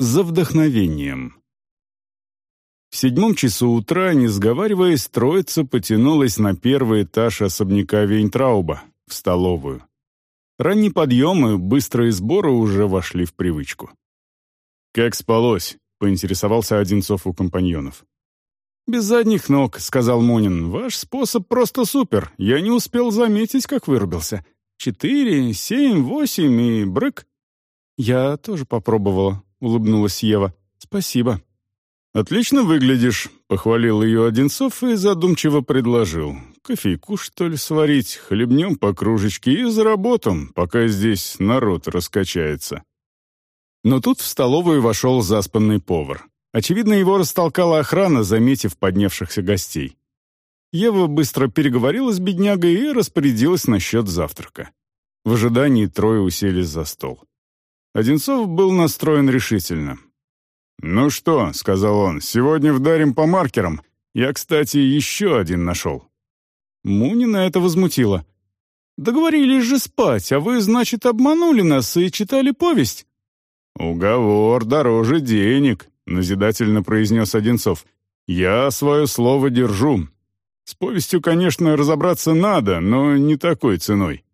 за вдохновением. В седьмом часу утра, не сговариваясь, троица потянулась на первый этаж особняка Вейнтрауба, в столовую. Ранний подъем и быстрые сборы уже вошли в привычку. «Как спалось?» — поинтересовался Одинцов у компаньонов. «Без задних ног», — сказал Мунин. «Ваш способ просто супер. Я не успел заметить, как вырубился. Четыре, семь, восемь и брык». «Я тоже попробовала», — улыбнулась Ева. «Спасибо». «Отлично выглядишь», — похвалил ее Одинцов и задумчиво предложил. «Кофейку, что ли, сварить, хлебнем по кружечке и заработаем, пока здесь народ раскачается». Но тут в столовую вошел заспанный повар. Очевидно, его растолкала охрана, заметив поднявшихся гостей. Ева быстро переговорила с беднягой и распорядилась насчет завтрака. В ожидании трое уселись за стол. Одинцов был настроен решительно. «Ну что», — сказал он, — «сегодня вдарим по маркерам. Я, кстати, еще один нашел». Мунина это возмутило. «Договорились же спать, а вы, значит, обманули нас и читали повесть?» «Уговор дороже денег», — назидательно произнес Одинцов. «Я свое слово держу. С повестью, конечно, разобраться надо, но не такой ценой.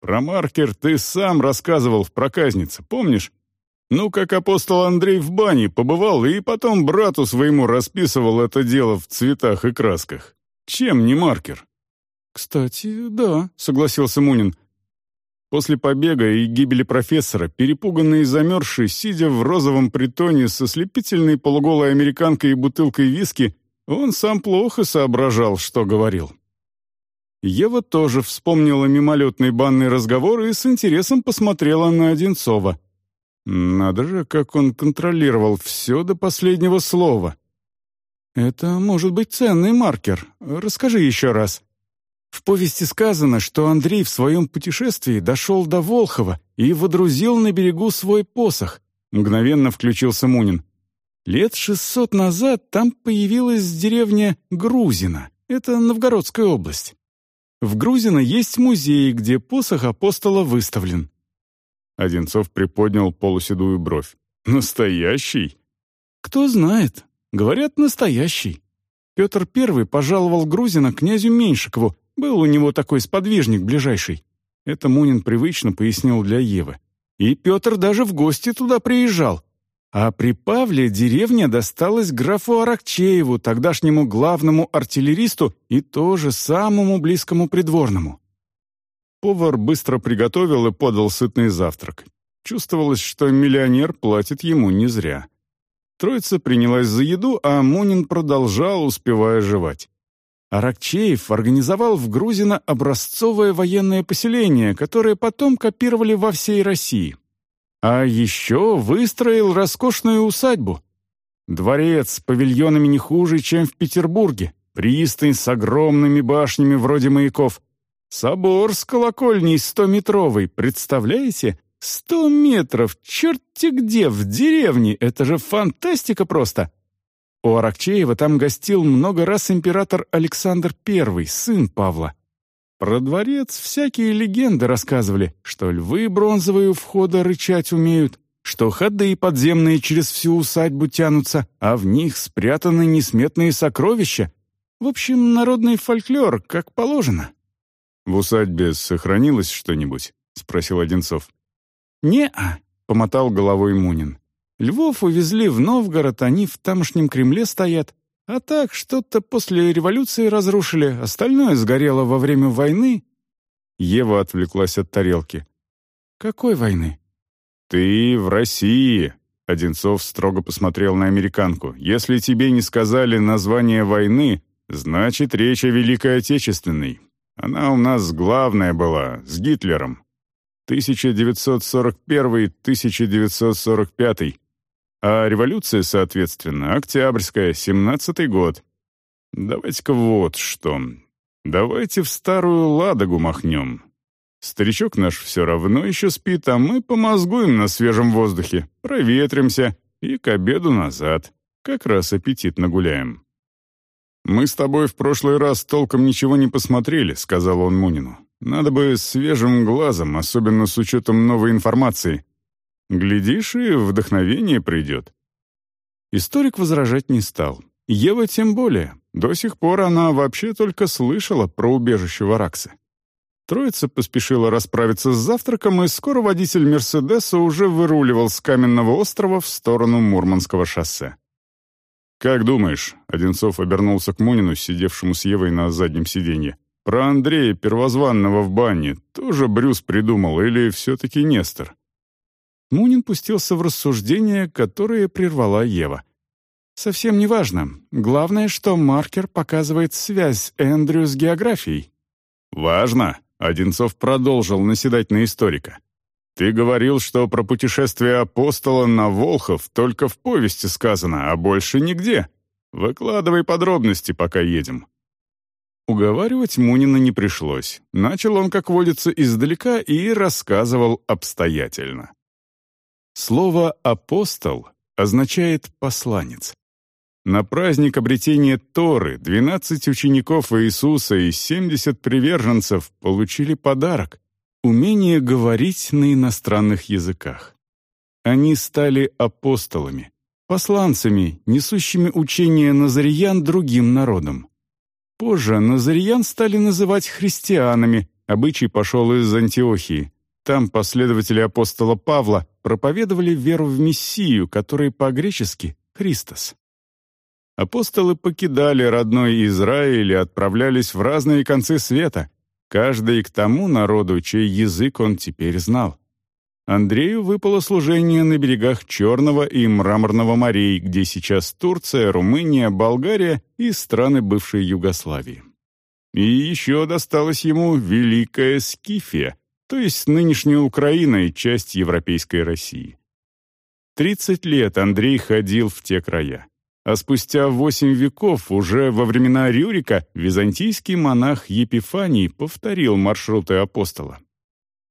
Про маркер ты сам рассказывал в проказнице, помнишь? Ну, как апостол Андрей в бане побывал и потом брату своему расписывал это дело в цветах и красках. Чем не маркер? «Кстати, да», — согласился Мунин. После побега и гибели профессора, перепуганный и замерзший, сидя в розовом притоне со слепительной полуголой американкой и бутылкой виски, он сам плохо соображал, что говорил. Ева тоже вспомнила мимолетный банный разговор и с интересом посмотрела на Одинцова — надо же, как он контролировал все до последнего слова. Это может быть ценный маркер. Расскажи еще раз. В повести сказано, что Андрей в своем путешествии дошел до Волхова и водрузил на берегу свой посох. Мгновенно включился Мунин. Лет шестьсот назад там появилась деревня Грузина. Это Новгородская область. В Грузино есть музей, где посох апостола выставлен. Одинцов приподнял полуседую бровь. «Настоящий?» «Кто знает. Говорят, настоящий. Петр Первый пожаловал Грузина князю Меньшикову. Был у него такой сподвижник ближайший. Это Мунин привычно пояснил для Евы. И Петр даже в гости туда приезжал. А при Павле деревня досталась графу Аракчееву, тогдашнему главному артиллеристу и тоже самому близкому придворному. Повар быстро приготовил и подал сытный завтрак. Чувствовалось, что миллионер платит ему не зря. Троица принялась за еду, а Мунин продолжал, успевая жевать. Аракчеев организовал в Грузино образцовое военное поселение, которое потом копировали во всей России. А еще выстроил роскошную усадьбу. Дворец с павильонами не хуже, чем в Петербурге, пристань с огромными башнями вроде маяков, Собор с колокольней стометровый, представляете? Сто метров, черти где, в деревне, это же фантастика просто! У Аракчеева там гостил много раз император Александр I, сын Павла. Про дворец всякие легенды рассказывали, что львы бронзовые у входа рычать умеют, что ходы подземные через всю усадьбу тянутся, а в них спрятаны несметные сокровища. В общем, народный фольклор, как положено. «В усадьбе сохранилось что-нибудь?» — спросил Одинцов. «Не-а», — помотал головой Мунин. «Львов увезли в Новгород, они в тамошнем Кремле стоят. А так, что-то после революции разрушили, остальное сгорело во время войны». Ева отвлеклась от тарелки. «Какой войны?» «Ты в России», — Одинцов строго посмотрел на американку. «Если тебе не сказали название войны, значит, речь о Великой Отечественной. Она у нас главная была, с Гитлером. 1941-1945. А революция, соответственно, Октябрьская, 17-й год. Давайте-ка вот что. Давайте в старую Ладогу махнем. Старичок наш все равно еще спит, а мы помозгуем на свежем воздухе, проветримся и к обеду назад. Как раз аппетит нагуляем. «Мы с тобой в прошлый раз толком ничего не посмотрели», — сказал он Мунину. «Надо бы свежим глазом, особенно с учетом новой информации». Глядишь, и вдохновение придет. Историк возражать не стал. Ева тем более. До сих пор она вообще только слышала про убежище Вараксы. Троица поспешила расправиться с завтраком, и скоро водитель «Мерседеса» уже выруливал с Каменного острова в сторону Мурманского шоссе. «Как думаешь?» — Одинцов обернулся к Мунину, сидевшему с Евой на заднем сиденье. «Про Андрея Первозванного в бане тоже Брюс придумал или все-таки Нестор?» Мунин пустился в рассуждение, которое прервала Ева. «Совсем не важно. Главное, что маркер показывает связь Эндрю с географией». «Важно», — Одинцов продолжил наседать на историка. «Ты говорил, что про путешествие апостола на Волхов только в повести сказано, а больше нигде. Выкладывай подробности, пока едем». Уговаривать Мунина не пришлось. Начал он, как водится, издалека и рассказывал обстоятельно. Слово «апостол» означает «посланец». На праздник обретения Торы 12 учеников Иисуса и 70 приверженцев получили подарок — умение говорить на иностранных языках. Они стали апостолами, посланцами, несущими учение Назариян другим народам. Позже Назариян стали называть христианами, обычай пошел из Антиохии. Там последователи апостола Павла проповедовали веру в Мессию, который по-гречески «Христос». Апостолы покидали родной Израиль и отправлялись в разные концы света, каждый к тому народу, чей язык он теперь знал. Андрею выпало служение на берегах Черного и Мраморного морей, где сейчас Турция, Румыния, Болгария и страны бывшей Югославии. И еще досталась ему Великая Скифия, то есть нынешняя Украина и часть Европейской России. Тридцать лет Андрей ходил в те края. А спустя восемь веков, уже во времена Рюрика, византийский монах Епифаний повторил маршруты апостола.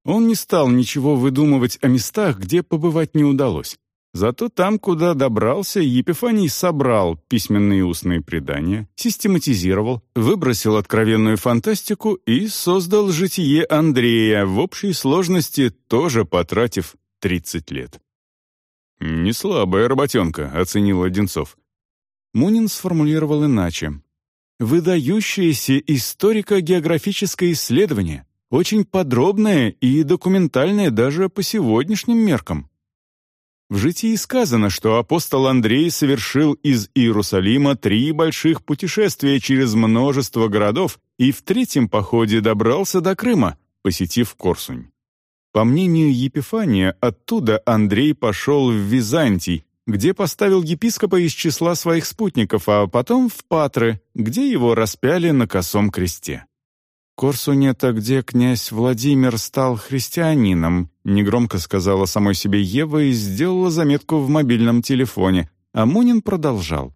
Он не стал ничего выдумывать о местах, где побывать не удалось. Зато там, куда добрался, Епифаний собрал письменные и устные предания, систематизировал, выбросил откровенную фантастику и создал житие Андрея в общей сложности, тоже потратив 30 лет. «Не слабая работенка», — оценил Одинцов. Мунин сформулировал иначе. «Выдающееся историко-географическое исследование, очень подробное и документальное даже по сегодняшним меркам. В житии сказано, что апостол Андрей совершил из Иерусалима три больших путешествия через множество городов и в третьем походе добрался до Крыма, посетив Корсунь. По мнению Епифания, оттуда Андрей пошел в Византий, где поставил епископа из числа своих спутников, а потом в Патры, где его распяли на косом кресте. Это где князь Владимир стал христианином, негромко сказала самой себе Ева и сделала заметку в мобильном телефоне, а Мунин продолжал.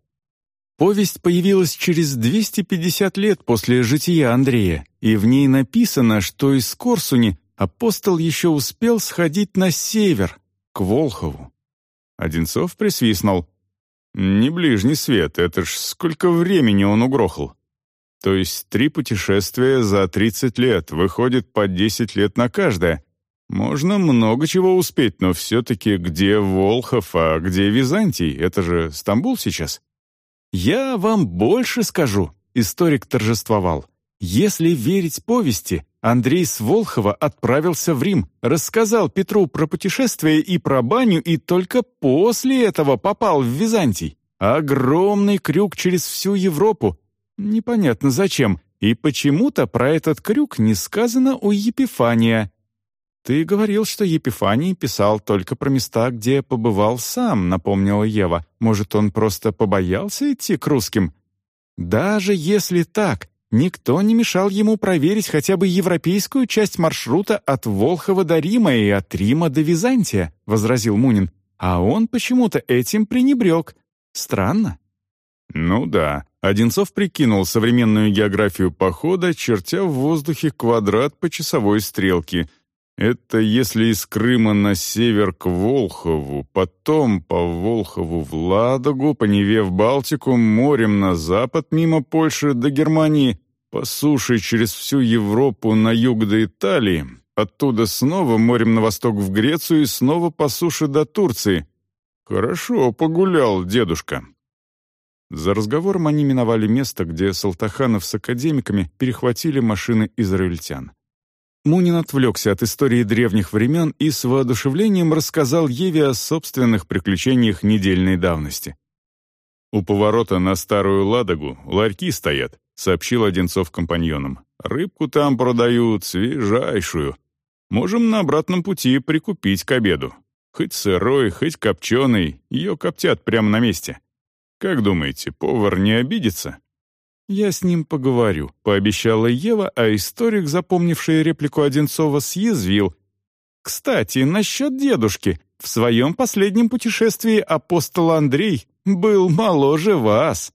Повесть появилась через 250 лет после жития Андрея, и в ней написано, что из Корсуни апостол еще успел сходить на север, к Волхову. Одинцов присвистнул. «Не ближний свет, это ж сколько времени он угрохал. То есть три путешествия за 30 лет, выходит по 10 лет на каждое. Можно много чего успеть, но все-таки где Волхов, а где Византий? Это же Стамбул сейчас. Я вам больше скажу, историк торжествовал. Если верить повести, Андрей с Волхова отправился в Рим, рассказал Петру про путешествие и про баню, и только после этого попал в Византий. Огромный крюк через всю Европу, Непонятно зачем, и почему-то про этот крюк не сказано у Епифания. «Ты говорил, что Епифаний писал только про места, где побывал сам», — напомнила Ева. «Может, он просто побоялся идти к русским?» «Даже если так, никто не мешал ему проверить хотя бы европейскую часть маршрута от Волхова до Рима и от Рима до Византия», — возразил Мунин. «А он почему-то этим пренебрег. Странно». «Ну да», Одинцов прикинул современную географию похода, чертя в воздухе квадрат по часовой стрелке. Это если из Крыма на север к Волхову, потом по Волхову в Ладогу, по Неве в Балтику, морем на запад мимо Польши до Германии, по суше через всю Европу на юг до Италии. Оттуда снова морем на восток в Грецию и снова по суше до Турции. Хорошо погулял дедушка. За разговором они миновали место, где Салтаханов с академиками перехватили машины израильтян. Мунин отвлекся от истории древних времен и с воодушевлением рассказал Еве о собственных приключениях недельной давности. «У поворота на Старую Ладогу ларьки стоят», — сообщил Одинцов компаньонам. «Рыбку там продают, свежайшую. Можем на обратном пути прикупить к обеду. Хоть сырой, хоть копченый, ее коптят прямо на месте. Как думаете, повар не обидится?» «Я с ним поговорю», — пообещала Ева, а историк, запомнивший реплику Одинцова, съязвил. «Кстати, насчет дедушки. В своем последнем путешествии апостол Андрей был моложе вас».